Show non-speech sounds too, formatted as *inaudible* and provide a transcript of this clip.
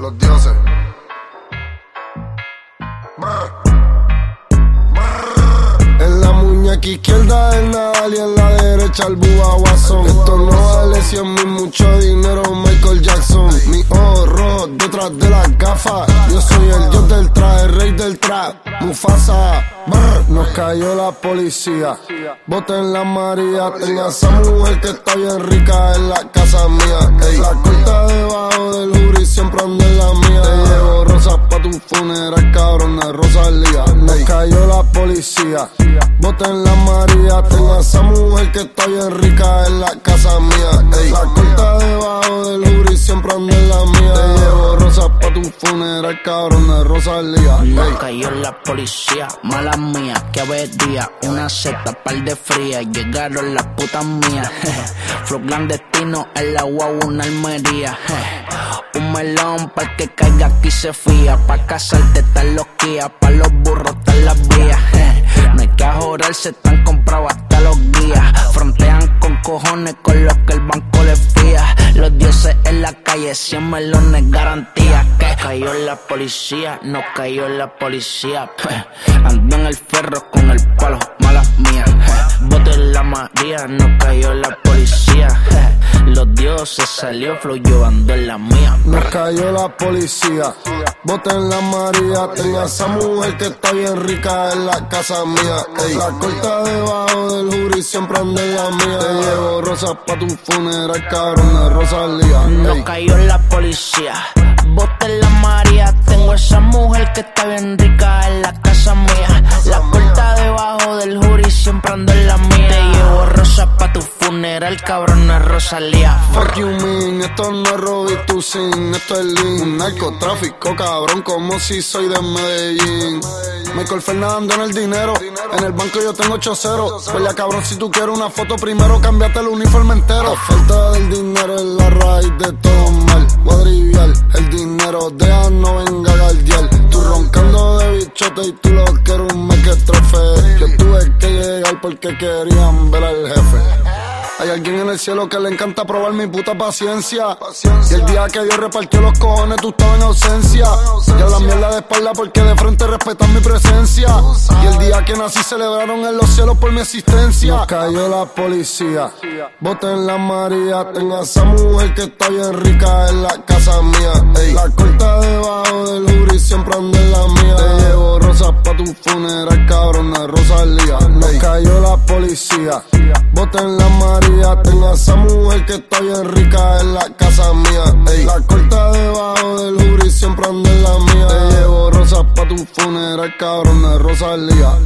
Los dioses. En la muñeca izquierda el Nadal y en la derecha el Bubba Watson. Esto no vale cien mil, mucho dinero, Michael Jackson. Mi oro detrás de las gafas. Yo soy el dios del traje, el rey del trap. Mufasa, nos cayó la policía. Boten la María, tenga esa mujer que está bien rica en la casa mía. la corta debajo del tu funeral, cabrón, de Rosalía. Nos cayó la policía. Boten la María, tenga esa mujer que está bien rica en la casa mía. la corta debajo del jury, siempre ando en la mía. Te llevo rosas pa' tu funeral, cabrón, de Rosalía. Nos cayó la policía, mala mía, que día Una seta, par de fría, llegaron las putas mías. *laughs* Flow clandestino, el agua, una almería. Melón pa' que caiga aquí se fía. Pa' casarte están los guías, pa' los burros están las vías. *laughs* No hay que ajorarse, están comprados hasta los guías. Frontean con cojones con los que el banco les fía. Los dioses en la calle, 100 melones garantía. Que cayó la policía, no cayó la policía. *laughs* Ando en el ferro con el palo, María, no cayó la policía. *laughs* Los dioses salió ando en la mía. Nos cayó la policía. Boten la María, tenga esa mujer que está bien rica en la casa mía. La corta debajo del jury, siempre ando en la mía. Te llevo rosas pa' tu funeral, cabrón de Rosalía. Nos cayó la policía. Boten la María, tengo esa mujer que está bien rica en la casa mía. Cabrón de Rosalía. Fuck you mean, esto no es Robbie sin, esto es Lean. Un narcotráfico, cabrón, como si soy de Medellín. Michael Fernando en el dinero, en el banco yo tengo 8-0. Pelea cabrón, si tú quieres una foto primero, cambiate el uniforme entero. La falta del dinero es la raíz de todo mal. Cuadrivial, el dinero deja no venga a. Tú roncando de bichote y tú lo quieres un mequetrofe. Yo tuve que llegar porque querían ver al jefe. Hay alguien en el cielo que le encanta probar mi puta paciencia. Y el día que Dios repartió los cojones, tú estabas en ausencia. Y la mierda de espalda porque de frente respetan mi presencia. Y el día que nací celebraron en los cielos por mi existencia. Nos cayó la policía. Boten la María. Tenga esa mujer que está bien rica en la casa mía. La corta debajo del jury, siempre ando en la mía. Tu funeral, cabrón de Rosalía. Nos cayó la policía. Boten la María tengo esa mujer que está bien rica en la casa mía. La corta debajo del jury, siempre ando en la mía. Te llevo rosas pa' tu funeral, cabrón de Rosalía.